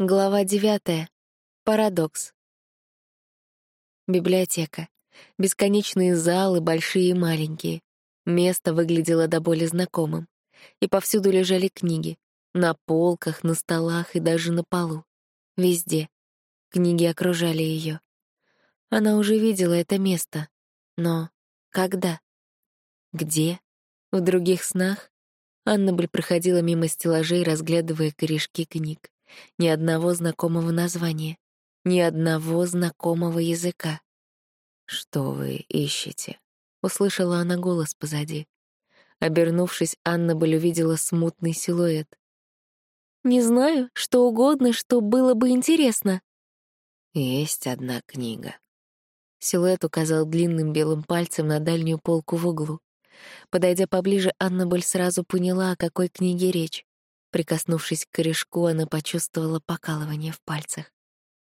Глава девятая. Парадокс. Библиотека. Бесконечные залы, большие и маленькие. Место выглядело до боли знакомым. И повсюду лежали книги. На полках, на столах и даже на полу. Везде. Книги окружали ее. Она уже видела это место. Но когда? Где? В других снах? Аннабель проходила мимо стеллажей, разглядывая корешки книг. Ни одного знакомого названия, ни одного знакомого языка. «Что вы ищете?» — услышала она голос позади. Обернувшись, Анна Боль увидела смутный силуэт. «Не знаю, что угодно, что было бы интересно». «Есть одна книга». Силуэт указал длинным белым пальцем на дальнюю полку в углу. Подойдя поближе, Анна Боль сразу поняла, о какой книге речь. Прикоснувшись к корешку, она почувствовала покалывание в пальцах.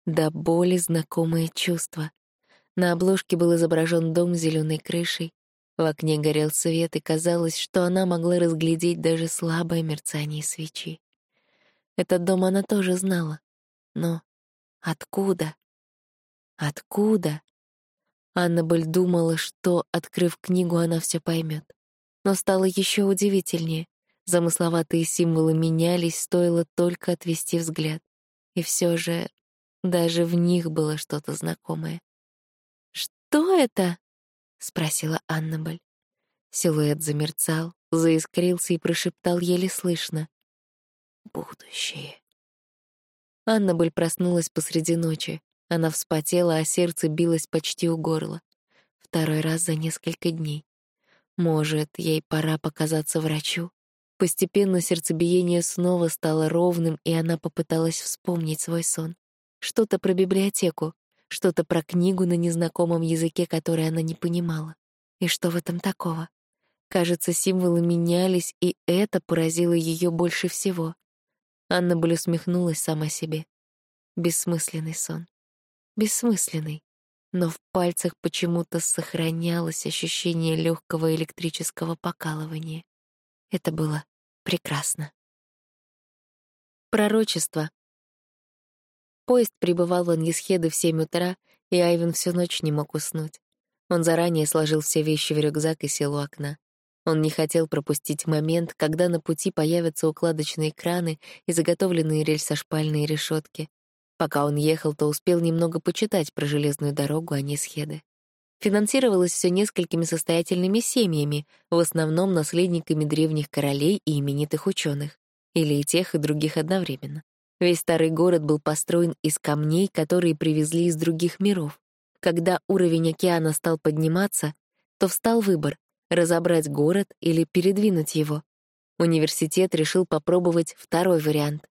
До боли знакомое чувство. На обложке был изображен дом с зеленой крышей. В окне горел свет, и казалось, что она могла разглядеть даже слабое мерцание свечи. Этот дом она тоже знала. Но откуда? Откуда? Аннабель думала, что, открыв книгу, она все поймет. Но стало еще удивительнее. Замысловатые символы менялись, стоило только отвести взгляд. И все же даже в них было что-то знакомое. «Что это?» — спросила Аннабель. Силуэт замерцал, заискрился и прошептал еле слышно. «Будущее». Аннабель проснулась посреди ночи. Она вспотела, а сердце билось почти у горла. Второй раз за несколько дней. Может, ей пора показаться врачу? Постепенно сердцебиение снова стало ровным, и она попыталась вспомнить свой сон. Что-то про библиотеку, что-то про книгу на незнакомом языке, который она не понимала. И что в этом такого? Кажется, символы менялись, и это поразило ее больше всего. Анна Боль усмехнулась сама себе. Бессмысленный сон. Бессмысленный. Но в пальцах почему-то сохранялось ощущение легкого электрического покалывания. Это было прекрасно. Пророчество. Поезд прибывал в Ангисхеды в семь утра, и Айвен всю ночь не мог уснуть. Он заранее сложил все вещи в рюкзак и сел у окна. Он не хотел пропустить момент, когда на пути появятся укладочные краны и заготовленные рельсошпальные решетки. Пока он ехал, то успел немного почитать про железную дорогу Анисхеды финансировалось все несколькими состоятельными семьями, в основном наследниками древних королей и именитых ученых, или и тех, и других одновременно. Весь старый город был построен из камней, которые привезли из других миров. Когда уровень океана стал подниматься, то встал выбор — разобрать город или передвинуть его. Университет решил попробовать второй вариант.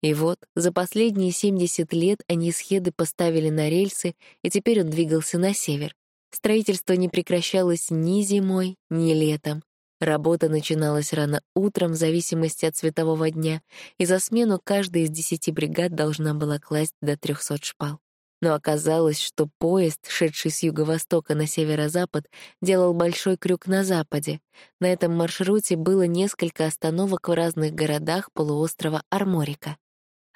И вот, за последние 70 лет Анисхеды поставили на рельсы, и теперь он двигался на север. Строительство не прекращалось ни зимой, ни летом. Работа начиналась рано утром, в зависимости от светового дня, и за смену каждая из десяти бригад должна была класть до трехсот шпал. Но оказалось, что поезд, шедший с юго-востока на северо-запад, делал большой крюк на западе. На этом маршруте было несколько остановок в разных городах полуострова Арморика.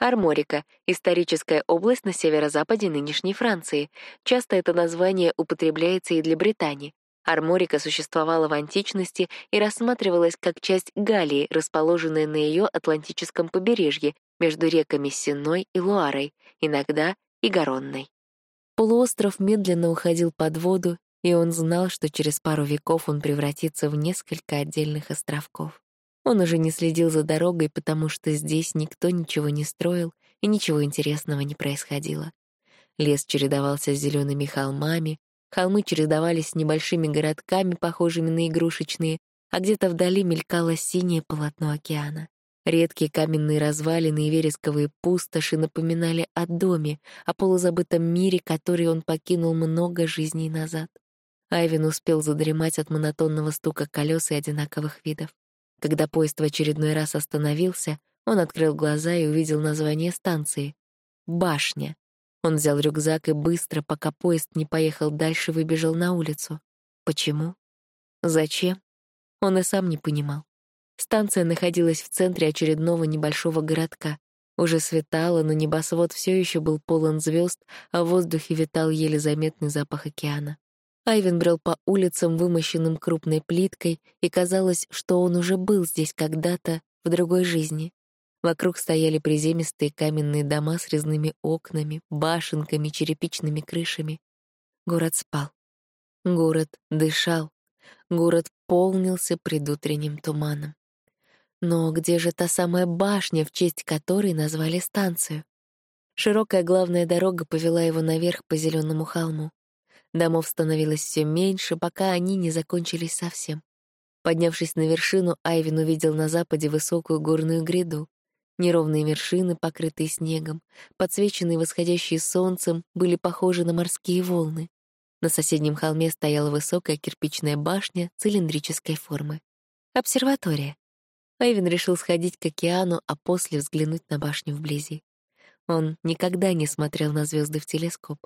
Арморика — историческая область на северо-западе нынешней Франции. Часто это название употребляется и для Британии. Арморика существовала в античности и рассматривалась как часть Галлии, расположенная на ее Атлантическом побережье между реками Сенной и Луарой, иногда и Гаронной. Полуостров медленно уходил под воду, и он знал, что через пару веков он превратится в несколько отдельных островков. Он уже не следил за дорогой, потому что здесь никто ничего не строил и ничего интересного не происходило. Лес чередовался с зелеными холмами, холмы чередовались с небольшими городками, похожими на игрушечные, а где-то вдали мелькало синее полотно океана. Редкие каменные развалины и вересковые пустоши напоминали о доме, о полузабытом мире, который он покинул много жизней назад. Айвен успел задремать от монотонного стука колес и одинаковых видов. Когда поезд в очередной раз остановился, он открыл глаза и увидел название станции — «Башня». Он взял рюкзак и быстро, пока поезд не поехал дальше, выбежал на улицу. Почему? Зачем? Он и сам не понимал. Станция находилась в центре очередного небольшого городка. Уже светало, но небосвод все еще был полон звезд, а в воздухе витал еле заметный запах океана. Айвен брел по улицам, вымощенным крупной плиткой, и казалось, что он уже был здесь когда-то, в другой жизни. Вокруг стояли приземистые каменные дома с резными окнами, башенками, черепичными крышами. Город спал. Город дышал. Город полнился предутренним туманом. Но где же та самая башня, в честь которой назвали станцию? Широкая главная дорога повела его наверх по зеленому холму. Домов становилось все меньше, пока они не закончились совсем. Поднявшись на вершину, Айвин увидел на западе высокую горную гряду. Неровные вершины, покрытые снегом, подсвеченные восходящие солнцем, были похожи на морские волны. На соседнем холме стояла высокая кирпичная башня цилиндрической формы. Обсерватория. Айвен решил сходить к океану, а после взглянуть на башню вблизи. Он никогда не смотрел на звезды в телескоп.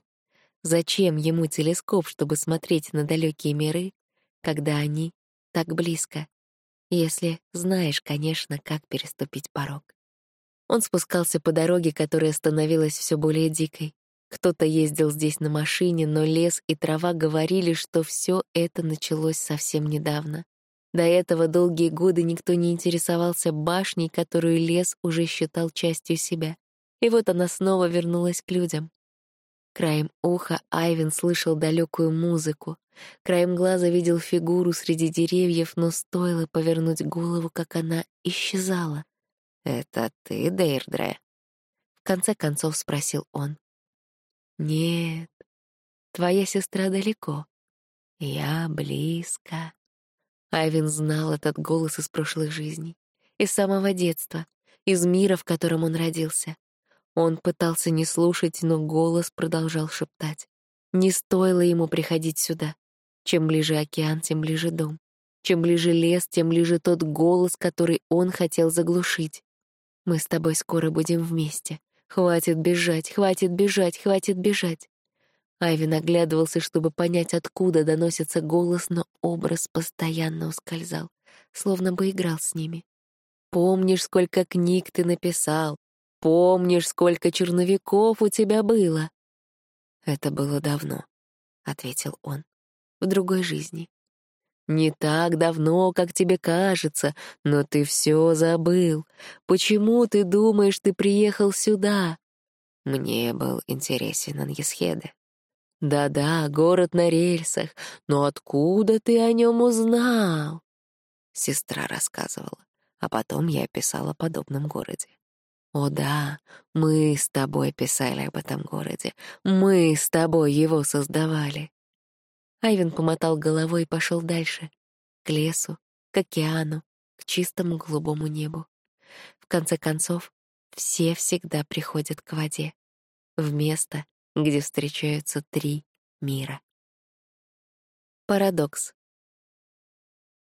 Зачем ему телескоп, чтобы смотреть на далекие миры, когда они так близко? Если знаешь, конечно, как переступить порог. Он спускался по дороге, которая становилась все более дикой. Кто-то ездил здесь на машине, но лес и трава говорили, что все это началось совсем недавно. До этого долгие годы никто не интересовался башней, которую лес уже считал частью себя. И вот она снова вернулась к людям. Краем уха Айвен слышал далекую музыку. Краем глаза видел фигуру среди деревьев, но стоило повернуть голову, как она исчезала. «Это ты, Дейрдре?» В конце концов спросил он. «Нет, твоя сестра далеко. Я близко». Айвин знал этот голос из прошлых жизней, из самого детства, из мира, в котором он родился. Он пытался не слушать, но голос продолжал шептать. Не стоило ему приходить сюда. Чем ближе океан, тем ближе дом. Чем ближе лес, тем ближе тот голос, который он хотел заглушить. Мы с тобой скоро будем вместе. Хватит бежать, хватит бежать, хватит бежать. Айвин оглядывался, чтобы понять, откуда доносится голос, но образ постоянно ускользал, словно бы играл с ними. «Помнишь, сколько книг ты написал? Помнишь, сколько черновиков у тебя было?» «Это было давно», — ответил он, — «в другой жизни». Не так давно, как тебе кажется, но ты все забыл. Почему ты думаешь, ты приехал сюда? Мне был интересен Аньесхеде. Да-да, город на рельсах, но откуда ты о нем узнал? Сестра рассказывала, а потом я писала о подобном городе. О да, мы с тобой писали об этом городе, мы с тобой его создавали. Айвен помотал головой и пошел дальше. К лесу, к океану, к чистому голубому небу. В конце концов, все всегда приходят к воде. В место, где встречаются три мира. Парадокс.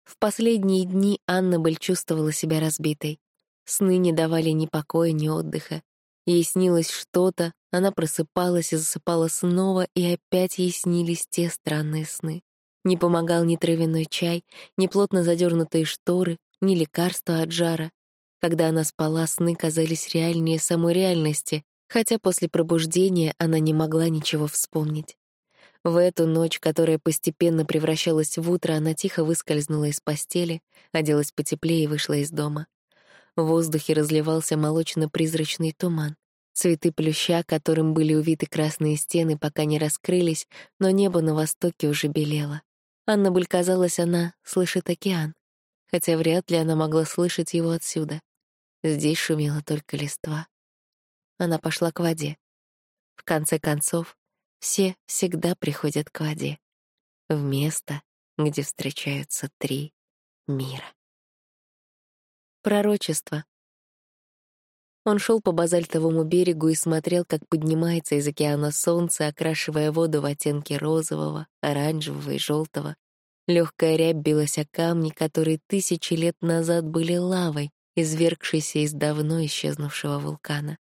В последние дни Аннабель чувствовала себя разбитой. Сны не давали ни покоя, ни отдыха. Ей снилось что-то, она просыпалась и засыпала снова, и опять ей снились те странные сны. Не помогал ни травяной чай, ни плотно задернутые шторы, ни лекарства от жара. Когда она спала, сны казались реальнее самой реальности, хотя после пробуждения она не могла ничего вспомнить. В эту ночь, которая постепенно превращалась в утро, она тихо выскользнула из постели, оделась потеплее и вышла из дома. В воздухе разливался молочно-призрачный туман. Цветы плюща, которым были увиты красные стены, пока не раскрылись, но небо на востоке уже белело. Аннабель казалось, она слышит океан, хотя вряд ли она могла слышать его отсюда. Здесь шумела только листва. Она пошла к воде. В конце концов, все всегда приходят к воде. В место, где встречаются три мира. Пророчество. Он шел по базальтовому берегу и смотрел, как поднимается из океана солнце, окрашивая воду в оттенки розового, оранжевого и желтого. Легкая рябь билась о камни, которые тысячи лет назад были лавой, извергшейся из давно исчезнувшего вулкана.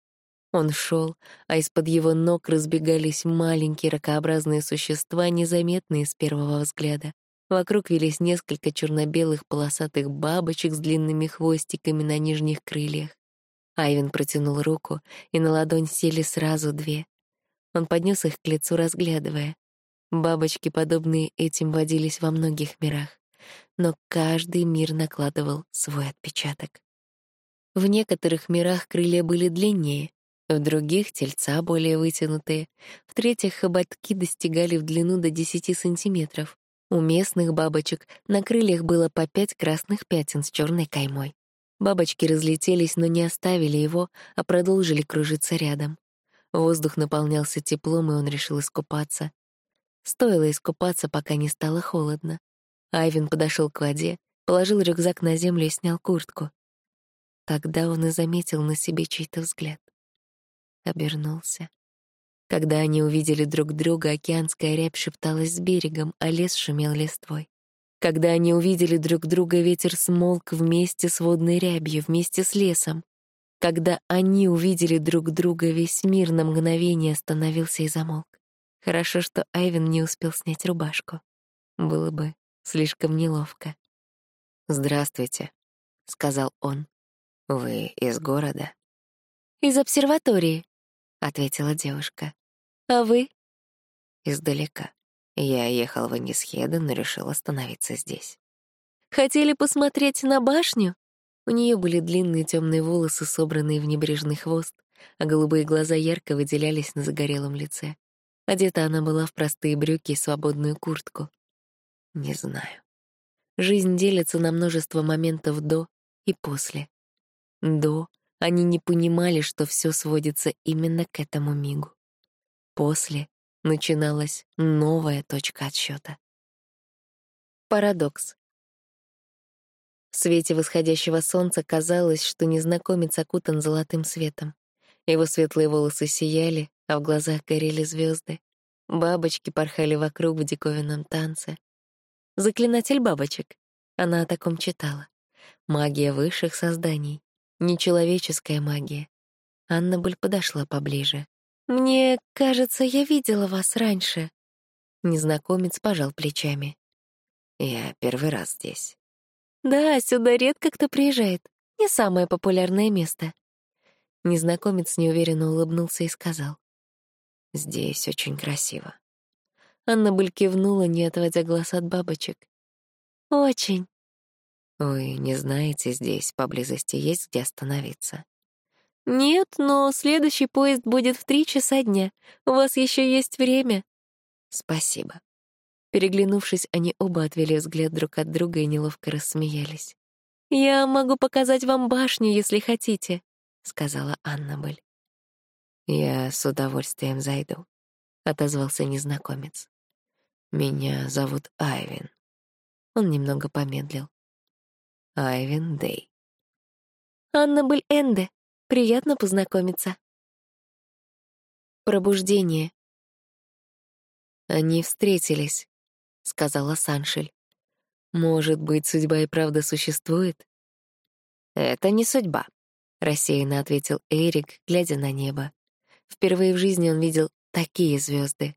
Он шел, а из-под его ног разбегались маленькие ракообразные существа, незаметные с первого взгляда. Вокруг велись несколько черно-белых полосатых бабочек с длинными хвостиками на нижних крыльях. Айвен протянул руку, и на ладонь сели сразу две. Он поднес их к лицу, разглядывая. Бабочки, подобные этим, водились во многих мирах, но каждый мир накладывал свой отпечаток. В некоторых мирах крылья были длиннее, в других — тельца более вытянутые, в третьих хоботки достигали в длину до 10 сантиметров. У местных бабочек на крыльях было по пять красных пятен с черной каймой. Бабочки разлетелись, но не оставили его, а продолжили кружиться рядом. Воздух наполнялся теплом, и он решил искупаться. Стоило искупаться, пока не стало холодно. Айвин подошел к воде, положил рюкзак на землю и снял куртку. Тогда он и заметил на себе чей-то взгляд. Обернулся. Когда они увидели друг друга, океанская рябь шепталась с берегом, а лес шумел листвой. Когда они увидели друг друга, ветер смолк вместе с водной рябью, вместе с лесом. Когда они увидели друг друга, весь мир на мгновение остановился и замолк. Хорошо, что Айвен не успел снять рубашку. Было бы слишком неловко. «Здравствуйте», — сказал он. «Вы из города?» «Из обсерватории», — ответила девушка. «А вы?» «Издалека. Я ехал в Энисхеден, но решил остановиться здесь». «Хотели посмотреть на башню?» У нее были длинные темные волосы, собранные в небрежный хвост, а голубые глаза ярко выделялись на загорелом лице. Одета она была в простые брюки и свободную куртку. Не знаю. Жизнь делится на множество моментов до и после. До они не понимали, что все сводится именно к этому мигу. После начиналась новая точка отсчета. Парадокс. В свете восходящего солнца казалось, что незнакомец окутан золотым светом. Его светлые волосы сияли, а в глазах горели звезды. Бабочки порхали вокруг в диковинном танце. «Заклинатель бабочек». Она о таком читала. Магия высших созданий. Нечеловеческая магия. Анна Буль подошла поближе. «Мне кажется, я видела вас раньше». Незнакомец пожал плечами. «Я первый раз здесь». Да, сюда редко кто приезжает. Не самое популярное место. Незнакомец неуверенно улыбнулся и сказал. «Здесь очень красиво». Анна Быль кивнула, не отводя глаз от бабочек. «Очень». «Вы не знаете, здесь поблизости есть где остановиться?» «Нет, но следующий поезд будет в три часа дня. У вас еще есть время». «Спасибо». Переглянувшись, они оба отвели взгляд друг от друга и неловко рассмеялись. «Я могу показать вам башню, если хотите», — сказала Аннабель. «Я с удовольствием зайду», — отозвался незнакомец. «Меня зовут Айвин». Он немного помедлил. Айвин Дэй. «Аннабель Энде. Приятно познакомиться». Пробуждение. Они встретились. — сказала Саншель. «Может быть, судьба и правда существует?» «Это не судьба», — рассеянно ответил Эрик, глядя на небо. Впервые в жизни он видел такие звезды.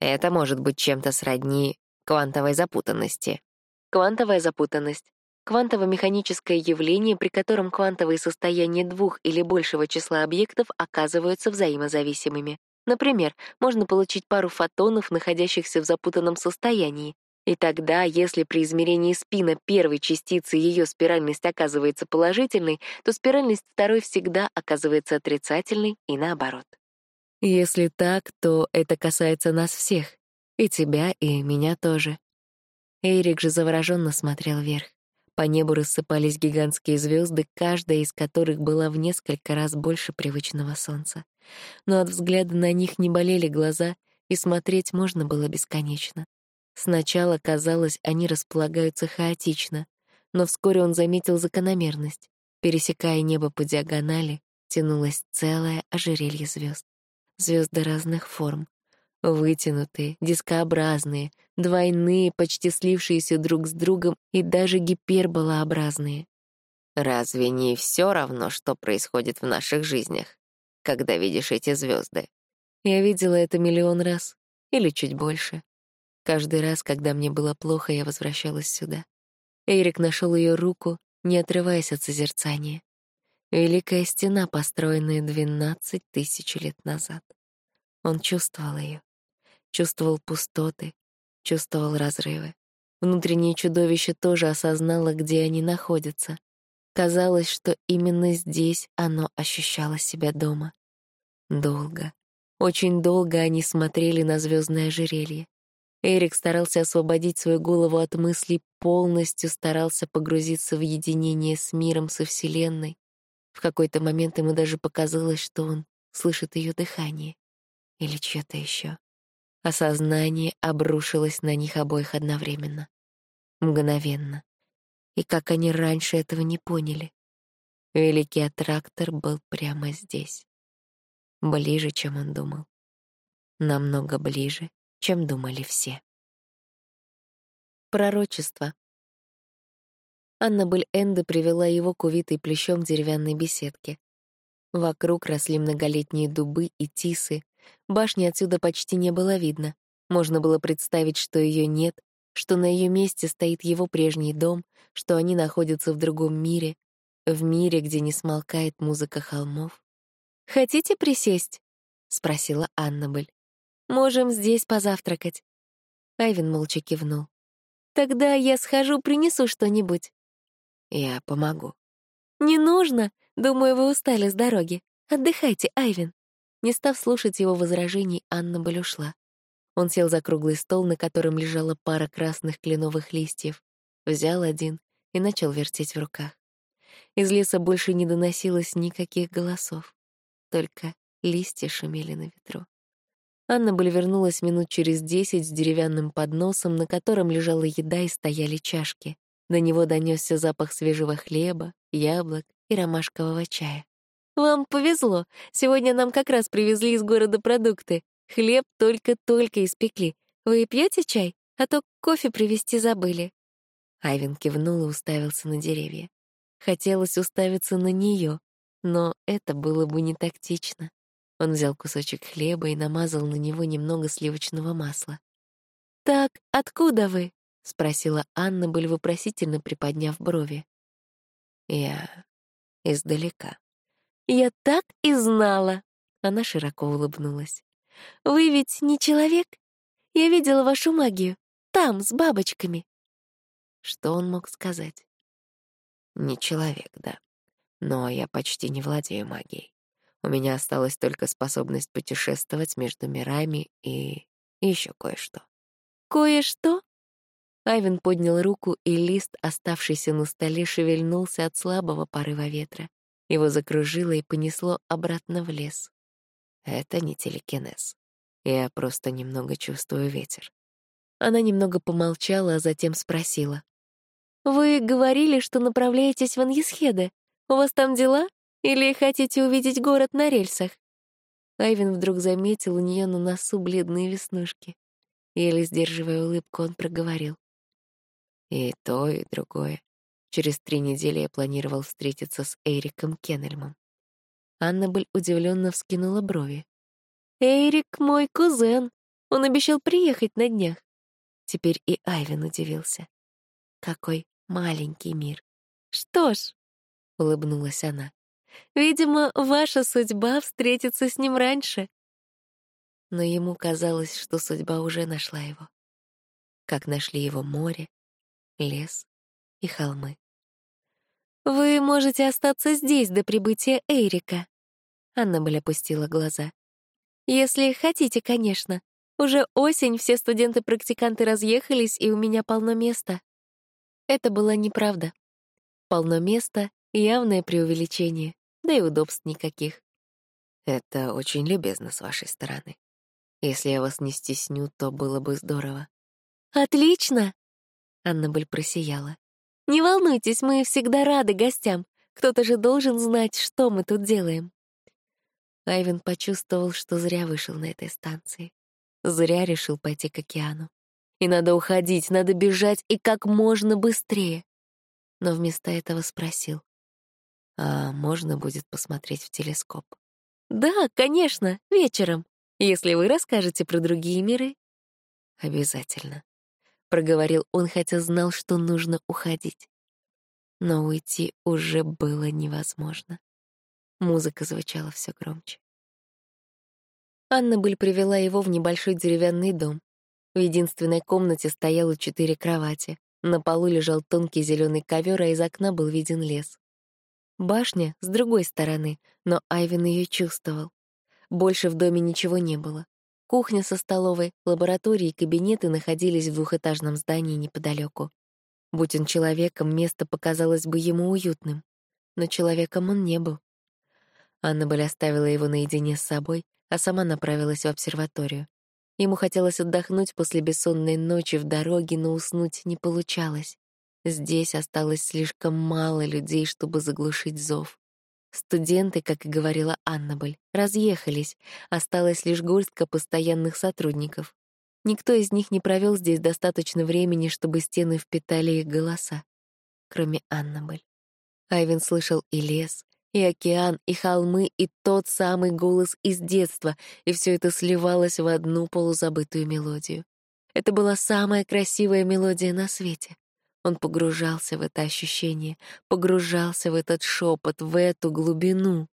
«Это может быть чем-то сродни квантовой запутанности». Квантовая запутанность — квантово-механическое явление, при котором квантовые состояния двух или большего числа объектов оказываются взаимозависимыми. Например, можно получить пару фотонов, находящихся в запутанном состоянии. И тогда, если при измерении спина первой частицы ее спиральность оказывается положительной, то спиральность второй всегда оказывается отрицательной и наоборот. Если так, то это касается нас всех. И тебя, и меня тоже. Эрик же завороженно смотрел вверх. По небу рассыпались гигантские звезды, каждая из которых была в несколько раз больше привычного солнца. Но от взгляда на них не болели глаза, и смотреть можно было бесконечно. Сначала казалось, они располагаются хаотично, но вскоре он заметил закономерность. Пересекая небо по диагонали, тянулось целое ожерелье звезд. Звезды разных форм, Вытянутые, дискообразные, двойные, почти слившиеся друг с другом и даже гиперболообразные. Разве не все равно, что происходит в наших жизнях, когда видишь эти звезды? Я видела это миллион раз, или чуть больше. Каждый раз, когда мне было плохо, я возвращалась сюда. Эрик нашел ее руку, не отрываясь от созерцания. Великая стена, построенная двенадцать тысяч лет назад. Он чувствовал ее, чувствовал пустоты, чувствовал разрывы. Внутреннее чудовище тоже осознало, где они находятся. Казалось, что именно здесь оно ощущало себя дома. Долго, очень долго они смотрели на звездное ожерелье. Эрик старался освободить свою голову от мыслей, полностью старался погрузиться в единение с миром, со Вселенной. В какой-то момент ему даже показалось, что он слышит ее дыхание. Или чьё-то еще. Осознание обрушилось на них обоих одновременно. Мгновенно. И как они раньше этого не поняли. Великий аттрактор был прямо здесь. Ближе, чем он думал. Намного ближе, чем думали все. Пророчество. Аннабель Энде привела его к увитой плещом деревянной беседке. Вокруг росли многолетние дубы и тисы. Башни отсюда почти не было видно. Можно было представить, что ее нет, что на ее месте стоит его прежний дом, что они находятся в другом мире, в мире, где не смолкает музыка холмов. «Хотите присесть?» — спросила Аннабель. Можем здесь позавтракать». Айвен молча кивнул. «Тогда я схожу, принесу что-нибудь». «Я помогу». «Не нужно. Думаю, вы устали с дороги. Отдыхайте, Айвен». Не став слушать его возражений, Анна Боль ушла. Он сел за круглый стол, на котором лежала пара красных кленовых листьев, взял один и начал вертеть в руках. Из леса больше не доносилось никаких голосов, только листья шумели на ветру. Аннабель вернулась минут через десять с деревянным подносом, на котором лежала еда и стояли чашки. До него донесся запах свежего хлеба, яблок и ромашкового чая. «Вам повезло. Сегодня нам как раз привезли из города продукты. Хлеб только-только испекли. Вы пьете чай? А то кофе привезти забыли». Айвен кивнул и уставился на деревья. Хотелось уставиться на нее, но это было бы не тактично. Он взял кусочек хлеба и намазал на него немного сливочного масла. «Так, откуда вы?» — спросила Анна, быль вопросительно приподняв брови. «Я издалека». «Я так и знала!» — она широко улыбнулась. «Вы ведь не человек? Я видела вашу магию. Там, с бабочками». Что он мог сказать? «Не человек, да. Но я почти не владею магией. У меня осталась только способность путешествовать между мирами и... еще кое-что. «Кое-что?» Айвен поднял руку, и лист, оставшийся на столе, шевельнулся от слабого порыва ветра. Его закружило и понесло обратно в лес. Это не телекинез. Я просто немного чувствую ветер. Она немного помолчала, а затем спросила. «Вы говорили, что направляетесь в Ангисхеде. У вас там дела?» Или хотите увидеть город на рельсах?» Айвен вдруг заметил у нее на носу бледные веснушки. Еле сдерживая улыбку, он проговорил. «И то, и другое. Через три недели я планировал встретиться с Эриком Кеннельмом». Аннабель удивленно вскинула брови. «Эрик — мой кузен. Он обещал приехать на днях». Теперь и Айвен удивился. «Какой маленький мир». «Что ж», — улыбнулась она, Видимо, ваша судьба встретиться с ним раньше. Но ему казалось, что судьба уже нашла его. Как нашли его море, лес и холмы. «Вы можете остаться здесь до прибытия Эрика», — Аннабель опустила глаза. «Если хотите, конечно. Уже осень, все студенты-практиканты разъехались, и у меня полно места». Это была неправда. Полно места — явное преувеличение да и удобств никаких. Это очень любезно с вашей стороны. Если я вас не стесню, то было бы здорово. Отлично! Аннабель просияла. Не волнуйтесь, мы всегда рады гостям. Кто-то же должен знать, что мы тут делаем. Айвен почувствовал, что зря вышел на этой станции. Зря решил пойти к океану. И надо уходить, надо бежать и как можно быстрее. Но вместо этого спросил. А можно будет посмотреть в телескоп? Да, конечно, вечером, если вы расскажете про другие миры. Обязательно, проговорил он, хотя знал, что нужно уходить. Но уйти уже было невозможно. Музыка звучала все громче. Аннабель привела его в небольшой деревянный дом. В единственной комнате стояло четыре кровати. На полу лежал тонкий зеленый ковер, а из окна был виден лес. Башня с другой стороны, но Айвен ее чувствовал. Больше в доме ничего не было. Кухня со столовой, лаборатории и кабинеты находились в двухэтажном здании неподалеку. Будь он человеком, место показалось бы ему уютным. Но человеком он не был. Аннабель оставила его наедине с собой, а сама направилась в обсерваторию. Ему хотелось отдохнуть после бессонной ночи в дороге, но уснуть не получалось. Здесь осталось слишком мало людей, чтобы заглушить зов. Студенты, как и говорила Аннабель, разъехались, осталась лишь горстка постоянных сотрудников. Никто из них не провел здесь достаточно времени, чтобы стены впитали их голоса, кроме Аннабель. Айвен слышал и лес, и океан, и холмы, и тот самый голос из детства, и все это сливалось в одну полузабытую мелодию. Это была самая красивая мелодия на свете. Он погружался в это ощущение, погружался в этот шепот, в эту глубину.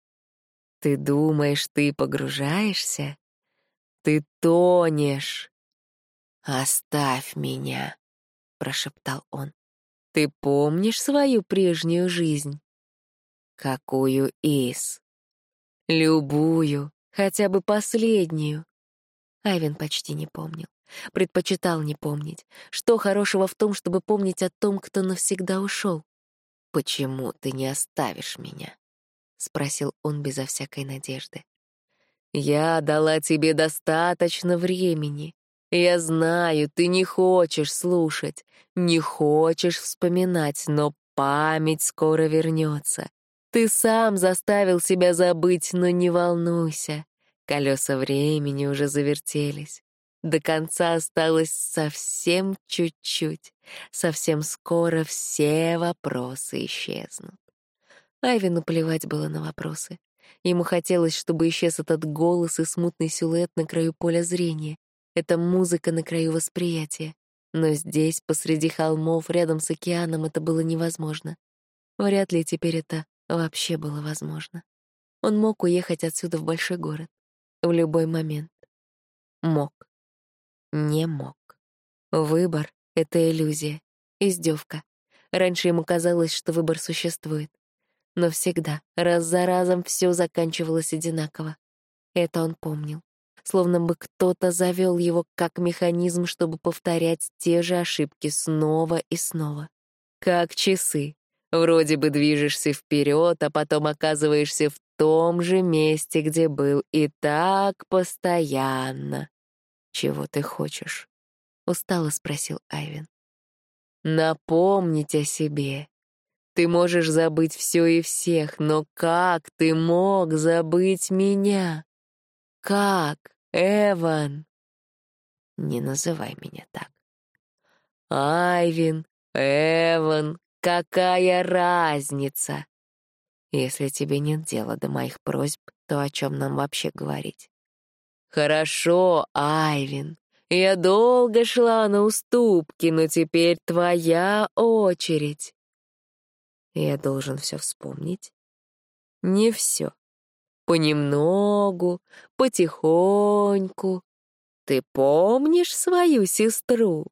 «Ты думаешь, ты погружаешься? Ты тонешь!» «Оставь меня!» — прошептал он. «Ты помнишь свою прежнюю жизнь?» Какую из? Любую, хотя бы последнюю. Айвен почти не помнил. Предпочитал не помнить. Что хорошего в том, чтобы помнить о том, кто навсегда ушел? «Почему ты не оставишь меня?» — спросил он безо всякой надежды. «Я дала тебе достаточно времени. Я знаю, ты не хочешь слушать, не хочешь вспоминать, но память скоро вернется. Ты сам заставил себя забыть, но не волнуйся. Колеса времени уже завертелись. До конца осталось совсем чуть-чуть. Совсем скоро все вопросы исчезнут. Айвину плевать было на вопросы. Ему хотелось, чтобы исчез этот голос и смутный силуэт на краю поля зрения. Это музыка на краю восприятия. Но здесь, посреди холмов, рядом с океаном, это было невозможно. Вряд ли теперь это вообще было возможно. Он мог уехать отсюда в большой город. В любой момент. Мог. Не мог. Выбор — это иллюзия, издевка. Раньше ему казалось, что выбор существует. Но всегда, раз за разом, все заканчивалось одинаково. Это он помнил. Словно бы кто-то завел его как механизм, чтобы повторять те же ошибки снова и снова. Как часы, Вроде бы движешься вперед, а потом оказываешься в том же месте, где был, и так постоянно. «Чего ты хочешь?» — устало спросил Айвен. «Напомнить о себе. Ты можешь забыть все и всех, но как ты мог забыть меня? Как, Эван?» «Не называй меня так». «Айвин, Эван, Какая разница? Если тебе нет дела до моих просьб, то о чем нам вообще говорить? Хорошо, Айвин. Я долго шла на уступки, но теперь твоя очередь. Я должен все вспомнить. Не все. Понемногу, потихоньку. Ты помнишь свою сестру?